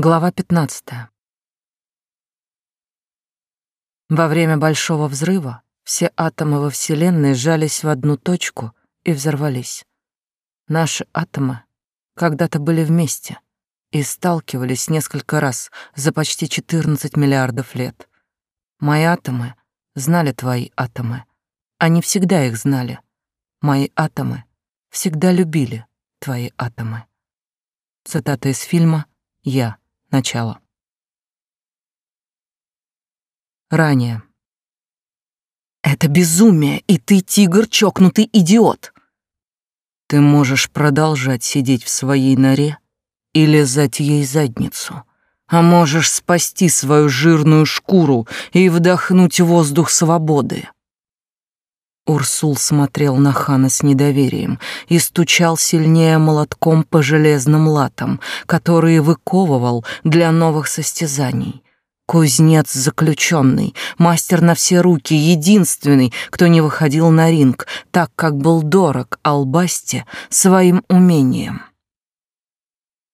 Глава 15. Во время Большого взрыва все атомы во Вселенной сжались в одну точку и взорвались. Наши атомы когда-то были вместе и сталкивались несколько раз за почти 14 миллиардов лет. Мои атомы знали твои атомы. Они всегда их знали. Мои атомы всегда любили твои атомы. Цитата из фильма «Я». Начало. Ранее. Это безумие, и ты, тигр, чокнутый идиот. Ты можешь продолжать сидеть в своей норе и лизать ей задницу, а можешь спасти свою жирную шкуру и вдохнуть воздух свободы. Урсул смотрел на хана с недоверием и стучал сильнее молотком по железным латам, которые выковывал для новых состязаний. Кузнец заключенный, мастер на все руки, единственный, кто не выходил на ринг, так как был дорог Албасте своим умением.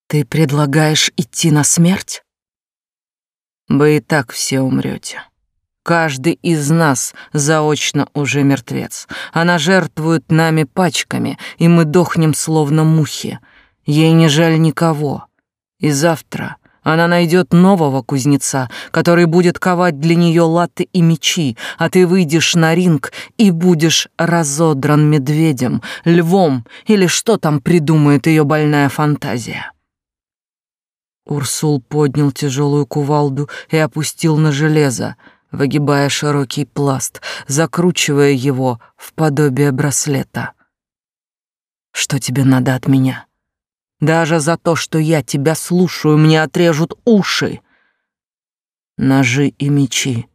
«Ты предлагаешь идти на смерть?» «Вы и так все умрете», Каждый из нас заочно уже мертвец. Она жертвует нами пачками, и мы дохнем словно мухи. Ей не жаль никого. И завтра она найдет нового кузнеца, который будет ковать для нее латы и мечи, а ты выйдешь на ринг и будешь разодран медведем, львом или что там придумает ее больная фантазия. Урсул поднял тяжелую кувалду и опустил на железо, выгибая широкий пласт, закручивая его в подобие браслета. «Что тебе надо от меня? Даже за то, что я тебя слушаю, мне отрежут уши!» Ножи и мечи,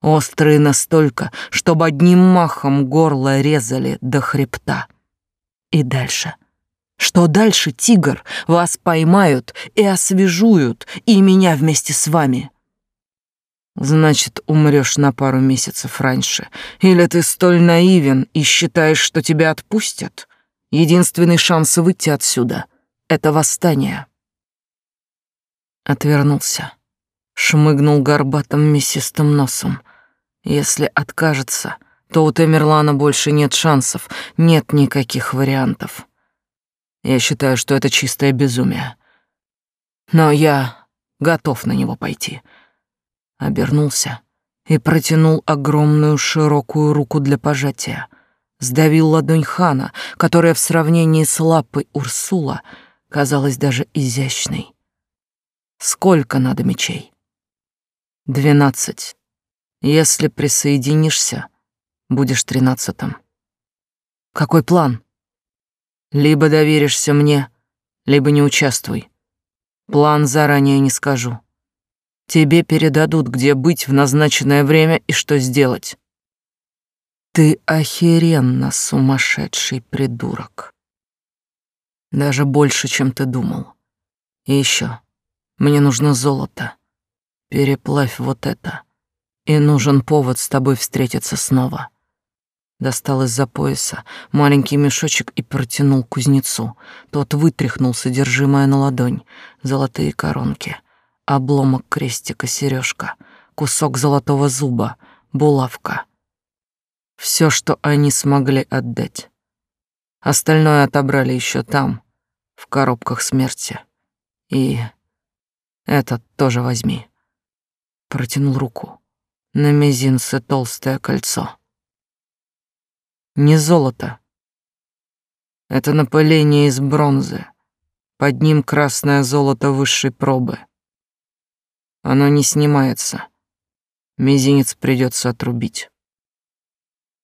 острые настолько, чтобы одним махом горло резали до хребта. И дальше — что дальше, тигр, вас поймают и освежуют, и меня вместе с вами. Значит, умрешь на пару месяцев раньше. Или ты столь наивен и считаешь, что тебя отпустят? Единственный шанс выйти отсюда — это восстание. Отвернулся. Шмыгнул горбатым мясистым носом. Если откажется, то у Тамерлана больше нет шансов, нет никаких вариантов. Я считаю, что это чистое безумие. Но я готов на него пойти — обернулся и протянул огромную широкую руку для пожатия. Сдавил ладонь хана, которая в сравнении с лапой Урсула казалась даже изящной. «Сколько надо мечей?» «Двенадцать. Если присоединишься, будешь тринадцатым». «Какой план?» «Либо доверишься мне, либо не участвуй. План заранее не скажу». Тебе передадут, где быть в назначенное время и что сделать. Ты охеренно сумасшедший придурок. Даже больше, чем ты думал. И еще, мне нужно золото. Переплавь вот это. И нужен повод с тобой встретиться снова. Достал из-за пояса маленький мешочек и протянул кузнецу. Тот вытряхнул содержимое на ладонь. Золотые коронки — обломок крестика, сережка, кусок золотого зуба, булавка. Все, что они смогли отдать. Остальное отобрали еще там, в коробках смерти. И этот тоже возьми. Протянул руку. На мизинце толстое кольцо. Не золото. Это напыление из бронзы. Под ним красное золото высшей пробы. Оно не снимается. Мизинец придется отрубить.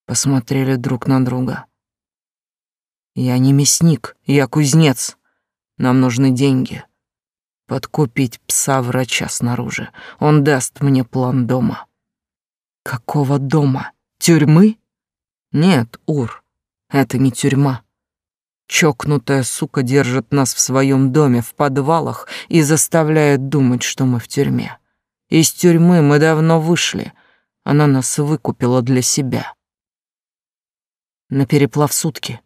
Посмотрели друг на друга. Я не мясник, я кузнец. Нам нужны деньги. Подкупить пса-врача снаружи. Он даст мне план дома. Какого дома? Тюрьмы? Нет, Ур, это не тюрьма. Чокнутая сука держит нас в своем доме, в подвалах и заставляет думать, что мы в тюрьме. Из тюрьмы мы давно вышли. Она нас выкупила для себя. На переплав сутки.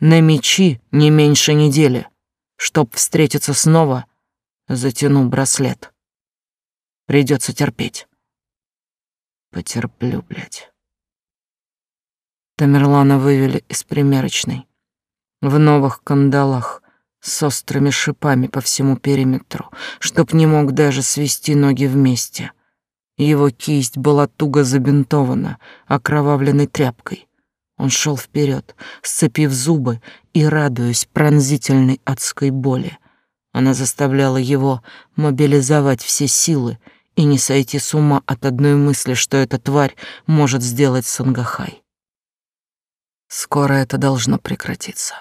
На мечи не меньше недели. Чтоб встретиться снова, Затяну браслет. Придется терпеть. Потерплю, блядь. Тамерлана вывели из примерочной. В новых кандалах, с острыми шипами по всему периметру, чтоб не мог даже свести ноги вместе. Его кисть была туго забинтована, окровавленной тряпкой. Он шел вперед, сцепив зубы и радуясь пронзительной адской боли. Она заставляла его мобилизовать все силы и не сойти с ума от одной мысли, что эта тварь может сделать с Ангахай. Скоро это должно прекратиться.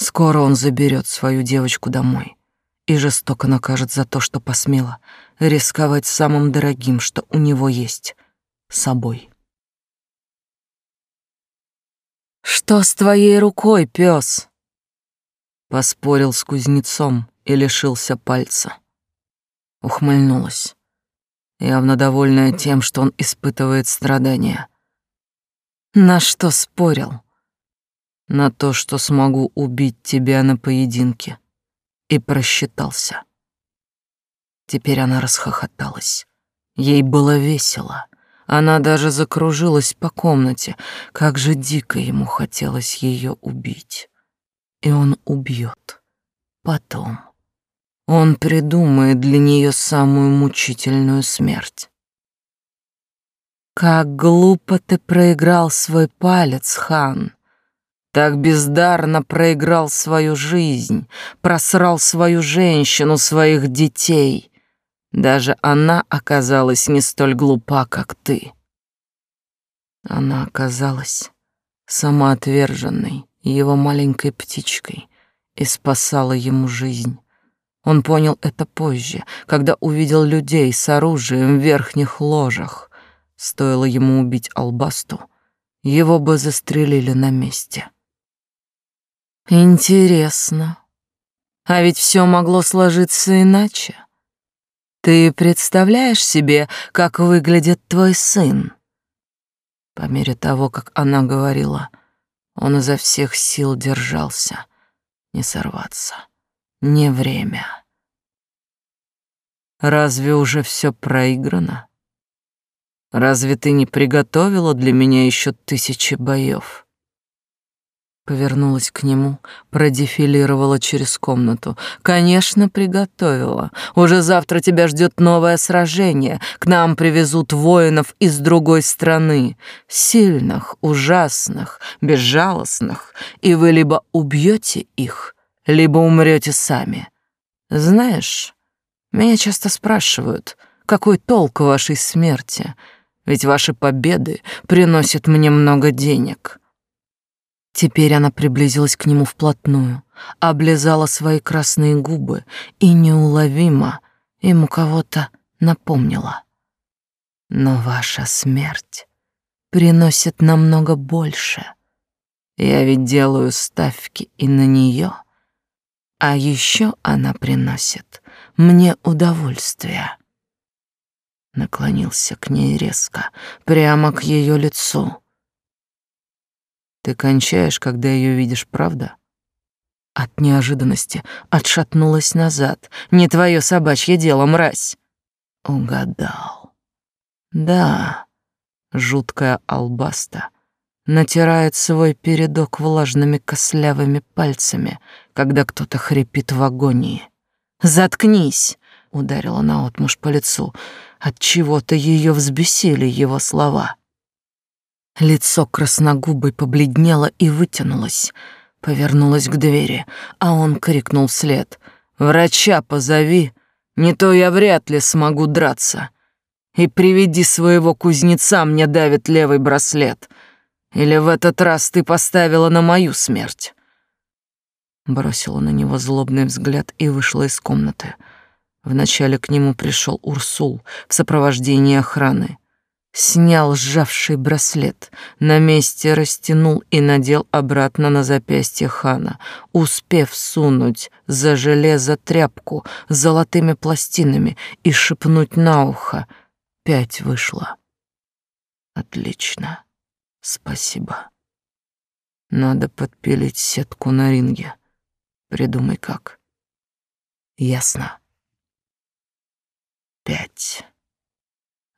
Скоро он заберет свою девочку домой и жестоко накажет за то, что посмела рисковать самым дорогим, что у него есть — собой. «Что с твоей рукой, пес? Поспорил с кузнецом и лишился пальца. Ухмыльнулась, явно довольная тем, что он испытывает страдания. На что спорил? На то, что смогу убить тебя на поединке. И просчитался. Теперь она расхохоталась. Ей было весело. Она даже закружилась по комнате. Как же дико ему хотелось ее убить и он убьет. Потом он придумает для нее самую мучительную смерть. Как глупо ты проиграл свой палец, хан. Так бездарно проиграл свою жизнь, просрал свою женщину, своих детей. Даже она оказалась не столь глупа, как ты. Она оказалась самоотверженной, его маленькой птичкой и спасала ему жизнь. Он понял это позже, когда увидел людей с оружием в верхних ложах. Стоило ему убить Албасту, его бы застрелили на месте. Интересно. А ведь все могло сложиться иначе. Ты представляешь себе, как выглядит твой сын? По мере того, как она говорила, он изо всех сил держался. Не сорваться. Не время. Разве уже все проиграно? Разве ты не приготовила для меня еще тысячи боев? Повернулась к нему, продефилировала через комнату. «Конечно, приготовила. Уже завтра тебя ждет новое сражение. К нам привезут воинов из другой страны. Сильных, ужасных, безжалостных. И вы либо убьете их, либо умрете сами. Знаешь, меня часто спрашивают, какой толк вашей смерти? Ведь ваши победы приносят мне много денег». Теперь она приблизилась к нему вплотную, облизала свои красные губы и неуловимо ему кого-то напомнила. Но ваша смерть приносит намного больше. Я ведь делаю ставки и на нее, а еще она приносит мне удовольствие. Наклонился к ней резко, прямо к ее лицу — ты кончаешь, когда ее видишь, правда? От неожиданности отшатнулась назад. Не твое собачье дело, мразь. Угадал. Да, жуткая албаста натирает свой передок влажными кослявыми пальцами, когда кто-то хрипит в агонии. «Заткнись!» — ударила наотмашь по лицу. От чего то ее взбесили его слова. Лицо красногубой побледнело и вытянулось. Повернулась к двери, а он крикнул вслед. «Врача позови, не то я вряд ли смогу драться. И приведи своего кузнеца, мне давит левый браслет. Или в этот раз ты поставила на мою смерть?» Бросила на него злобный взгляд и вышла из комнаты. Вначале к нему пришел Урсул в сопровождении охраны. Снял сжавший браслет, на месте растянул и надел обратно на запястье хана, успев сунуть за железо тряпку с золотыми пластинами и шепнуть на ухо. Пять вышло. Отлично. Спасибо. Надо подпилить сетку на ринге. Придумай как. Ясно. Пять.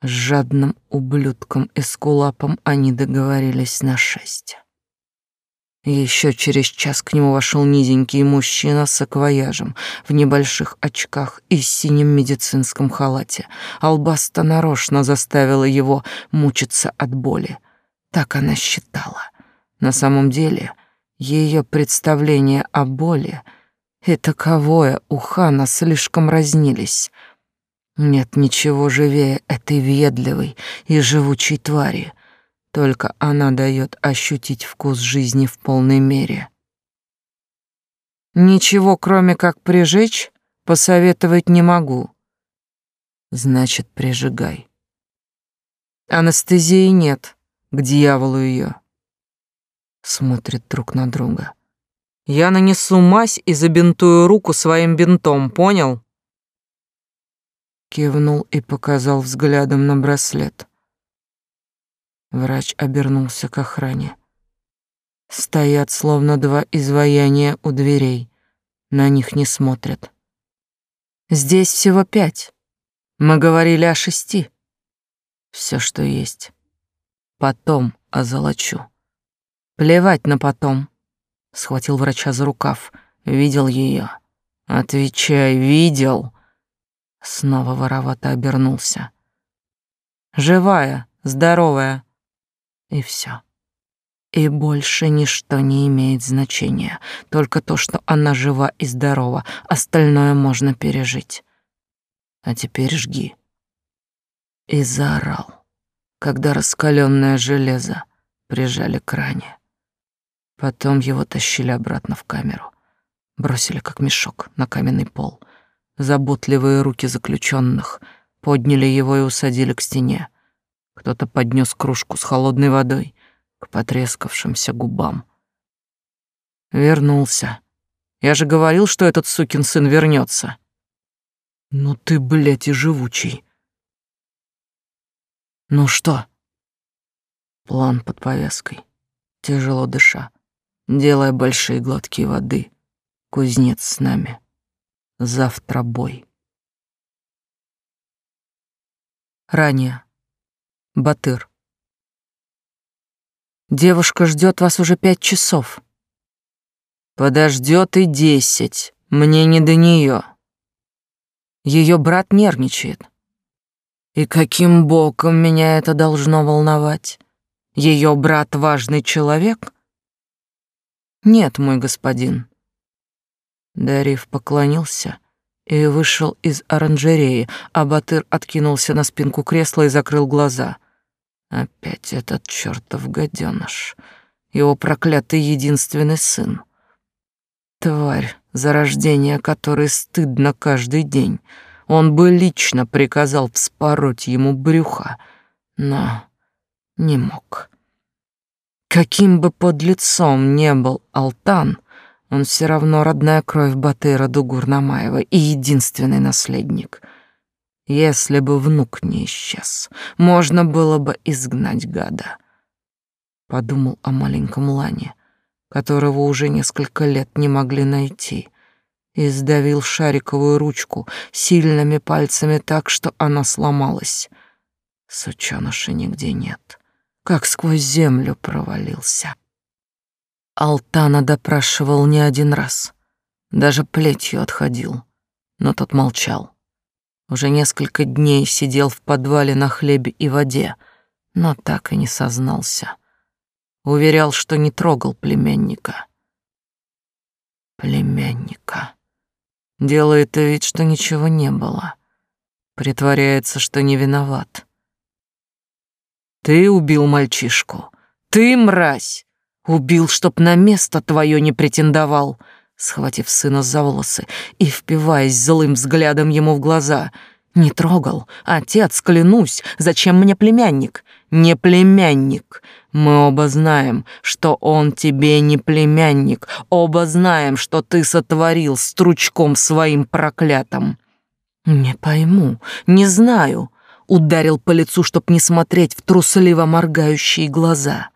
С жадным ублюдком и скулапом они договорились на шесть. Еще через час к нему вошел низенький мужчина с акваяжем, в небольших очках и синем медицинском халате. Албаста нарочно заставила его мучиться от боли. Так она считала. На самом деле, ее представления о боли и таковое у Хана слишком разнились. Нет ничего живее этой въедливой и живучей твари — только она дает ощутить вкус жизни в полной мере. Ничего, кроме как прижечь, посоветовать не могу. Значит, прижигай. Анестезии нет, к дьяволу ее. Смотрят друг на друга. Я нанесу мазь и забинтую руку своим бинтом, понял? Кивнул и показал взглядом на браслет. Врач обернулся к охране. Стоят словно два изваяния у дверей. На них не смотрят. Здесь всего пять. Мы говорили о шести. Все, что есть. Потом озолочу. Плевать на потом. Схватил врача за рукав. Видел ее. Отвечай, видел. Снова воровато обернулся. Живая, здоровая и все. И больше ничто не имеет значения, только то, что она жива и здорова, остальное можно пережить. А теперь жги. И заорал, когда раскаленное железо прижали к ране. Потом его тащили обратно в камеру, бросили как мешок на каменный пол. Заботливые руки заключенных подняли его и усадили к стене. Кто-то поднес кружку с холодной водой к потрескавшимся губам. Вернулся. Я же говорил, что этот сукин сын вернется. Ну ты, блядь, и живучий. Ну что? План под повязкой. Тяжело дыша, делая большие глотки воды. Кузнец с нами. Завтра бой. Ранее. Батыр. Девушка ждет вас уже пять часов. Подождет и десять. Мне не до нее. Ее брат нервничает. И каким боком меня это должно волновать? Ее брат важный человек? Нет, мой господин. Дарив поклонился и вышел из оранжереи, а Батыр откинулся на спинку кресла и закрыл глаза. Опять этот чертов гаденыш, его проклятый единственный сын. Тварь, за рождение которой стыдно каждый день. Он бы лично приказал вспороть ему брюха, но не мог. Каким бы под лицом не был Алтан, он все равно родная кровь Батыра Дугурнамаева и единственный наследник. Если бы внук не исчез, можно было бы изгнать гада. Подумал о маленьком Лане, которого уже несколько лет не могли найти, и сдавил шариковую ручку сильными пальцами так, что она сломалась. Сучёныша нигде нет, как сквозь землю провалился. Алтана допрашивал не один раз, даже плетью отходил, но тот молчал. Уже несколько дней сидел в подвале на хлебе и воде, но так и не сознался. Уверял, что не трогал племянника. Племянника. Делает вид, что ничего не было. Притворяется, что не виноват. Ты убил мальчишку. Ты, мразь! Убил, чтоб на место твое не претендовал, схватив сына за волосы и впиваясь злым взглядом ему в глаза. Не трогал. Отец, клянусь, зачем мне племянник? Не племянник. Мы оба знаем, что он тебе не племянник. Оба знаем, что ты сотворил стручком своим проклятым. Не пойму, не знаю. Ударил по лицу, чтоб не смотреть в трусливо моргающие глаза.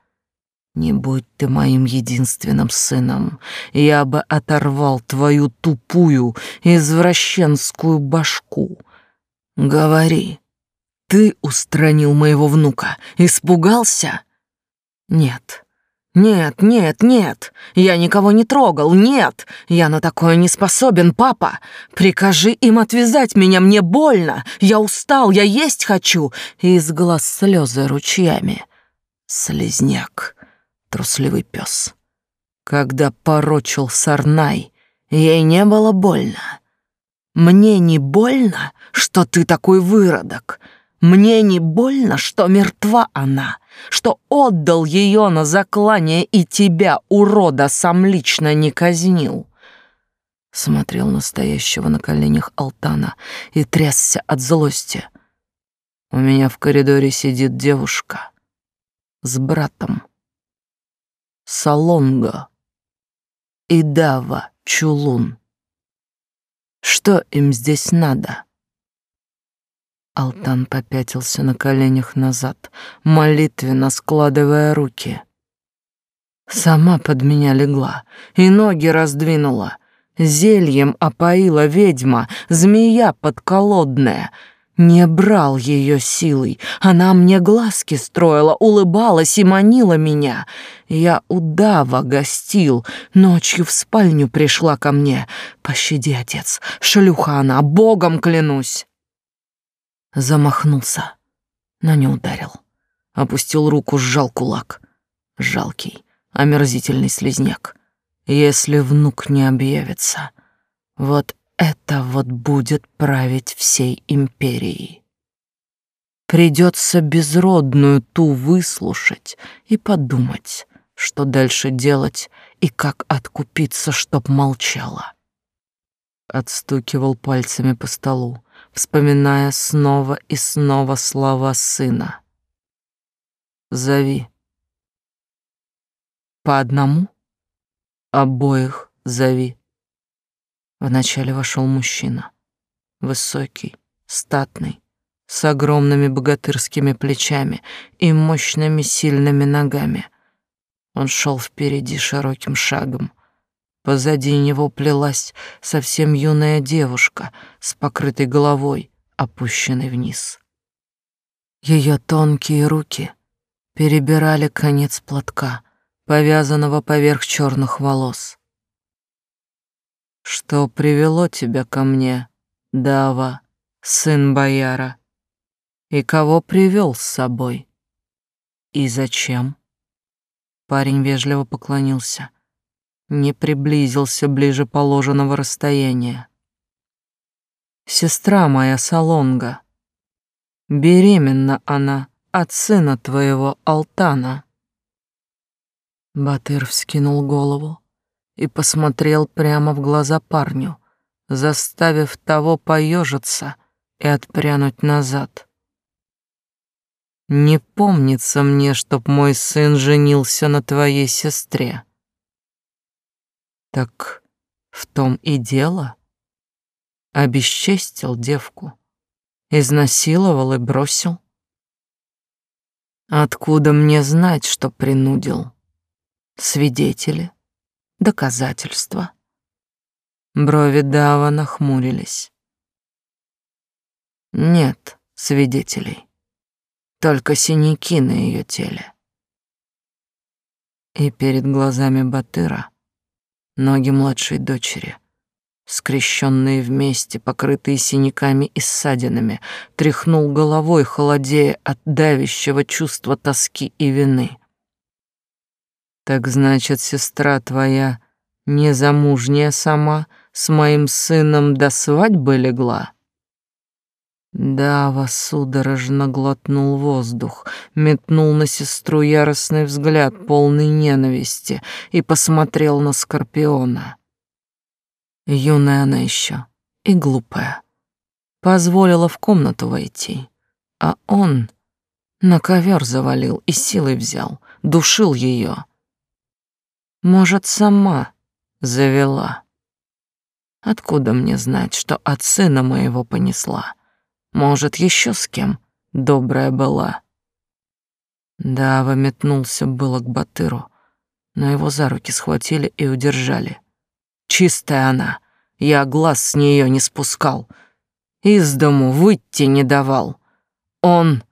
Не будь ты моим единственным сыном, я бы оторвал твою тупую извращенскую башку. Говори, ты устранил моего внука, испугался? Нет, «Нет, нет, нет, я никого не трогал, нет, я на такое не способен, папа. Прикажи им отвязать меня, мне больно, я устал, я есть хочу». И из глаз слезы ручьями. Слизняк, трусливый пес. Когда порочил Сарнай, ей не было больно. Мне не больно, что ты такой выродок. Мне не больно, что мертва она, что отдал ее на заклание и тебя, урода, сам лично не казнил. Смотрел настоящего на коленях Алтана и трясся от злости. У меня в коридоре сидит девушка с братом. Салонго и Дава Чулун. Что им здесь надо? Алтан попятился на коленях назад, молитвенно складывая руки. Сама под меня легла и ноги раздвинула. Зельем опоила ведьма, змея подколодная. Не брал ее силой, она мне глазки строила, улыбалась и манила меня. Я удава гостил, ночью в спальню пришла ко мне. Пощади, отец, шлюха она, богом клянусь. Замахнулся, но не ударил. Опустил руку, сжал кулак. Жалкий, омерзительный слезняк. Если внук не объявится, вот это вот будет править всей империей. Придется безродную ту выслушать и подумать, что дальше делать и как откупиться, чтоб молчала. Отстукивал пальцами по столу, вспоминая снова и снова слова сына. «Зови». «По одному?» «Обоих зови». Вначале вошел мужчина, высокий, статный, с огромными богатырскими плечами и мощными сильными ногами. Он шел впереди широким шагом, Позади него плелась совсем юная девушка с покрытой головой, опущенной вниз. Ее тонкие руки перебирали конец платка, повязанного поверх черных волос. «Что привело тебя ко мне, Дава, сын бояра? И кого привел с собой? И зачем?» Парень вежливо поклонился не приблизился ближе положенного расстояния. «Сестра моя Салонга, беременна она от сына твоего Алтана». Батыр вскинул голову и посмотрел прямо в глаза парню, заставив того поежиться и отпрянуть назад. «Не помнится мне, чтоб мой сын женился на твоей сестре». Так в том и дело. Обесчестил девку, изнасиловал и бросил. Откуда мне знать, что принудил? Свидетели, доказательства. Брови Дава нахмурились. Нет свидетелей, только синяки на ее теле. И перед глазами Батыра ноги младшей дочери, скрещенные вместе, покрытые синяками и ссадинами, тряхнул головой, холодея от давящего чувства тоски и вины. «Так значит, сестра твоя незамужняя сама с моим сыном до свадьбы легла?» Дава судорожно глотнул воздух, метнул на сестру яростный взгляд, полный ненависти, и посмотрел на Скорпиона. Юная она еще и глупая. Позволила в комнату войти, а он на ковер завалил и силой взял, душил ее. Может, сама завела. Откуда мне знать, что от сына моего понесла? Может, еще с кем добрая была. Дава метнулся было к Батыру, но его за руки схватили и удержали. Чистая она, я глаз с нее не спускал. из дому выйти не давал. Он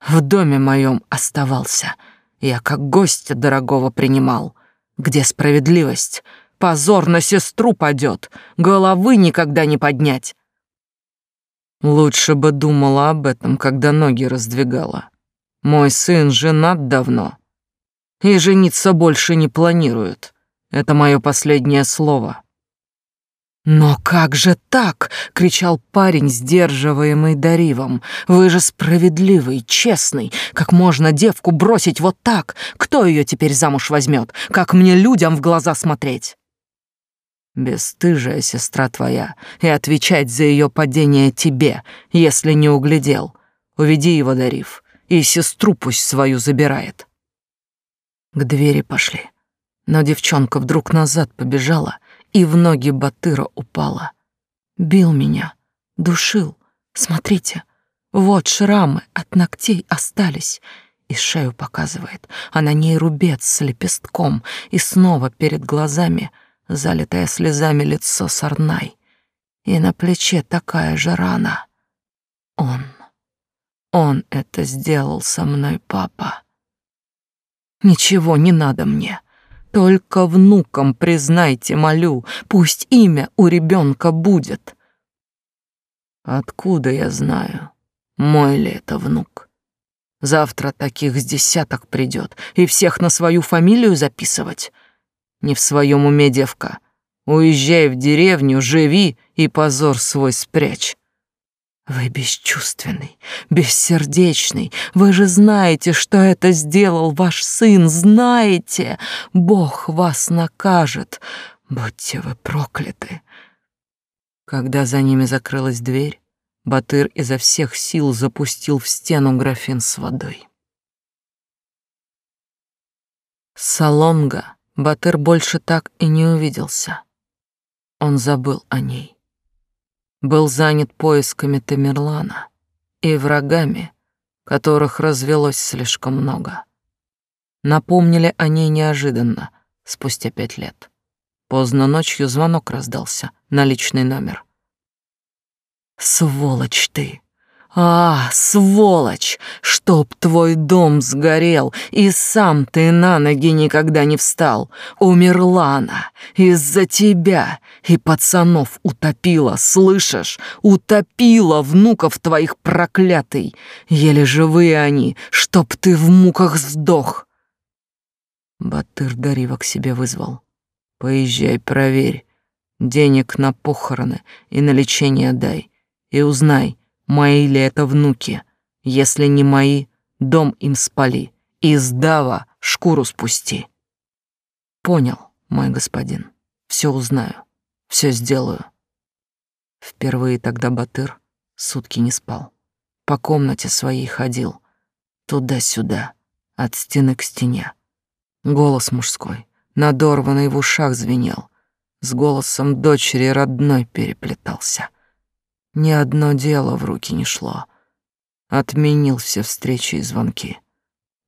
в доме моем оставался. Я как гостя дорогого принимал. Где справедливость? Позор на сестру падет, головы никогда не поднять. Лучше бы думала об этом, когда ноги раздвигала. Мой сын женат давно и жениться больше не планирует. Это мое последнее слово. «Но как же так?» — кричал парень, сдерживаемый Даривом. «Вы же справедливый, честный. Как можно девку бросить вот так? Кто ее теперь замуж возьмет? Как мне людям в глаза смотреть?» «Бесстыжая сестра твоя, и отвечать за ее падение тебе, если не углядел. Уведи его, Дарив, и сестру пусть свою забирает». К двери пошли, но девчонка вдруг назад побежала и в ноги Батыра упала. Бил меня, душил. Смотрите, вот шрамы от ногтей остались. И шею показывает, а на ней рубец с лепестком, и снова перед глазами залитое слезами лицо Сарнай. И на плече такая же рана. Он, он это сделал со мной, папа. Ничего не надо мне. Только внукам признайте, молю, пусть имя у ребенка будет. Откуда я знаю, мой ли это внук? Завтра таких с десяток придет, и всех на свою фамилию записывать. Не в своем уме, девка. Уезжай в деревню, живи и позор свой спрячь. Вы бесчувственный, бессердечный. Вы же знаете, что это сделал ваш сын, знаете. Бог вас накажет. Будьте вы прокляты. Когда за ними закрылась дверь, Батыр изо всех сил запустил в стену графин с водой. Салонга Батыр больше так и не увиделся. Он забыл о ней был занят поисками Тамерлана и врагами, которых развелось слишком много. Напомнили о ней неожиданно, спустя пять лет. Поздно ночью звонок раздался на личный номер. «Сволочь ты!» «А, сволочь! Чтоб твой дом сгорел, и сам ты на ноги никогда не встал! Умерла она из-за тебя, и пацанов утопила, слышишь? Утопила внуков твоих проклятый! Еле живые они, чтоб ты в муках сдох!» Батыр Дарива к себе вызвал. «Поезжай, проверь, денег на похороны и на лечение дай, и узнай, Мои ли это внуки? Если не мои, дом им спали. Из дава шкуру спусти. Понял, мой господин. Все узнаю, все сделаю. Впервые тогда Батыр сутки не спал. По комнате своей ходил. Туда-сюда, от стены к стене. Голос мужской, надорванный в ушах звенел. С голосом дочери родной переплетался. Ни одно дело в руки не шло. Отменил все встречи и звонки.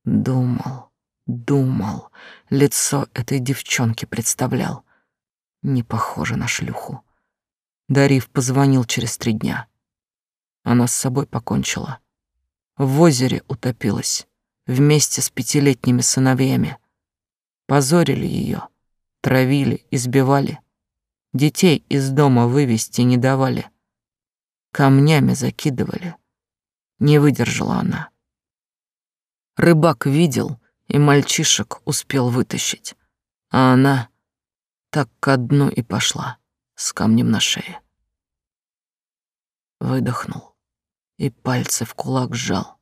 Думал, думал, лицо этой девчонки представлял. Не похоже на шлюху. Дарив позвонил через три дня. Она с собой покончила. В озере утопилась вместе с пятилетними сыновьями. Позорили ее, травили, избивали. Детей из дома вывести не давали камнями закидывали. Не выдержала она. Рыбак видел и мальчишек успел вытащить, а она так ко дну и пошла с камнем на шее. Выдохнул и пальцы в кулак сжал.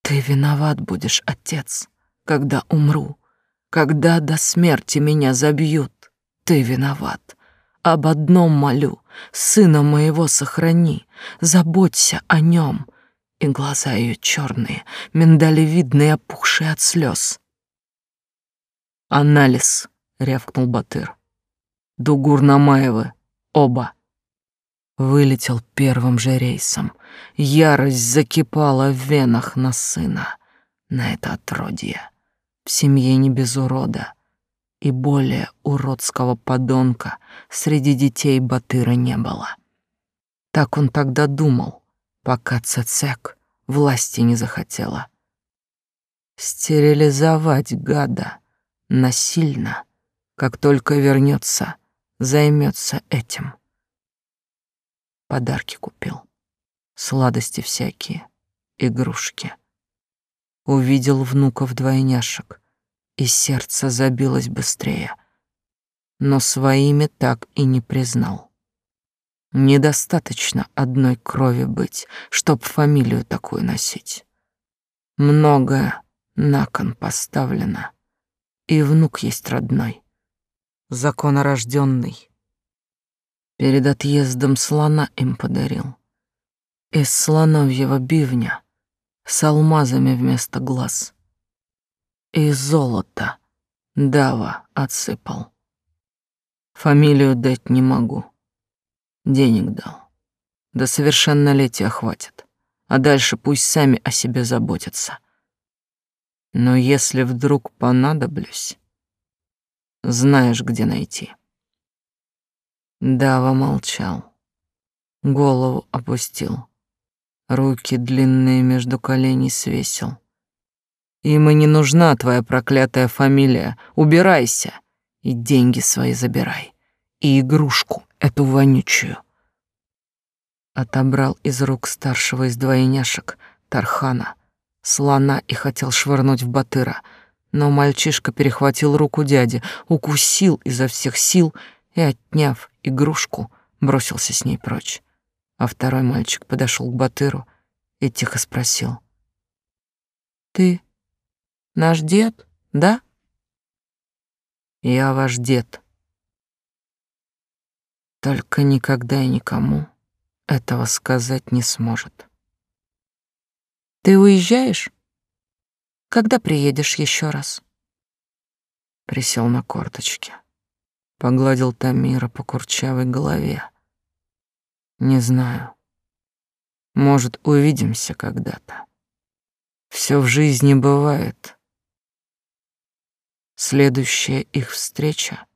Ты виноват будешь, отец, когда умру, когда до смерти меня забьют. Ты виноват. Об одном молю, сына моего сохрани, заботься о нем. И глаза ее черные, миндалевидные, опухшие от слез. Анализ, рявкнул Батыр. Дугур Намаевы, оба. Вылетел первым же рейсом. Ярость закипала в венах на сына, на это отродье. В семье не без урода и более уродского подонка среди детей Батыра не было. Так он тогда думал, пока Цецек власти не захотела. Стерилизовать гада насильно, как только вернется, займется этим. Подарки купил, сладости всякие, игрушки. Увидел внуков-двойняшек, и сердце забилось быстрее, но своими так и не признал. Недостаточно одной крови быть, чтоб фамилию такую носить. Многое на кон поставлено, и внук есть родной, законорожденный. Перед отъездом слона им подарил. Из слоновьего бивня с алмазами вместо глаз. И золото дава отсыпал. Фамилию дать не могу Денег дал. До совершеннолетия хватит. А дальше пусть сами о себе заботятся. Но если вдруг понадоблюсь, знаешь, где найти. Дава молчал, голову опустил, руки длинные между коленей свесил. Им и не нужна твоя проклятая фамилия. Убирайся и деньги свои забирай и игрушку эту вонючую. Отобрал из рук старшего из двойняшек, Тархана, слона и хотел швырнуть в Батыра, но мальчишка перехватил руку дяди, укусил изо всех сил и, отняв игрушку, бросился с ней прочь. А второй мальчик подошел к Батыру и тихо спросил. «Ты наш дед, да?» «Я ваш дед», только никогда и никому этого сказать не сможет. Ты уезжаешь? Когда приедешь еще раз? Присел на корточки, погладил Тамира по курчавой голове. Не знаю. Может, увидимся когда-то. Все в жизни бывает. Следующая их встреча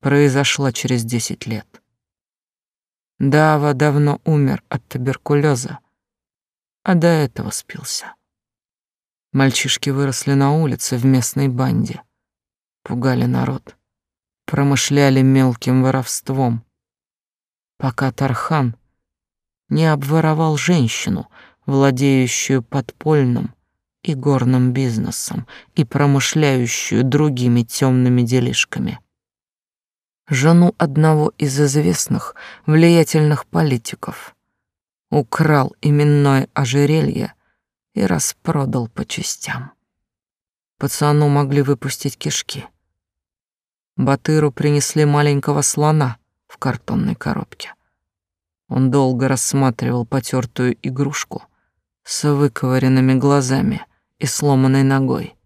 произошла через десять лет. Дава давно умер от туберкулеза, а до этого спился. Мальчишки выросли на улице в местной банде, пугали народ, промышляли мелким воровством, пока Тархан не обворовал женщину, владеющую подпольным и горным бизнесом и промышляющую другими темными делишками жену одного из известных влиятельных политиков, украл именное ожерелье и распродал по частям. Пацану могли выпустить кишки. Батыру принесли маленького слона в картонной коробке. Он долго рассматривал потертую игрушку с выковыренными глазами и сломанной ногой.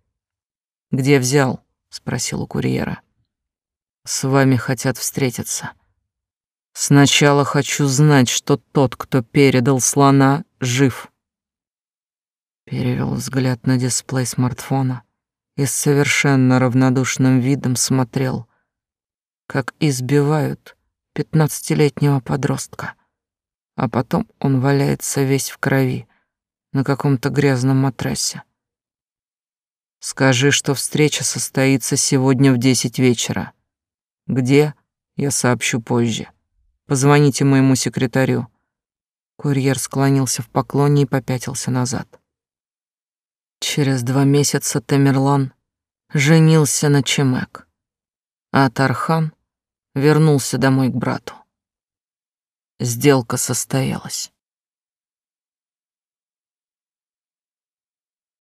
«Где взял?» — спросил у курьера. С вами хотят встретиться. Сначала хочу знать, что тот, кто передал слона, жив. Перевел взгляд на дисплей смартфона и с совершенно равнодушным видом смотрел, как избивают пятнадцатилетнего подростка, а потом он валяется весь в крови на каком-то грязном матрасе. Скажи, что встреча состоится сегодня в десять вечера. Где? Я сообщу позже. Позвоните моему секретарю. Курьер склонился в поклоне и попятился назад. Через два месяца Тамерлан женился на Чемек, а Тархан вернулся домой к брату. Сделка состоялась.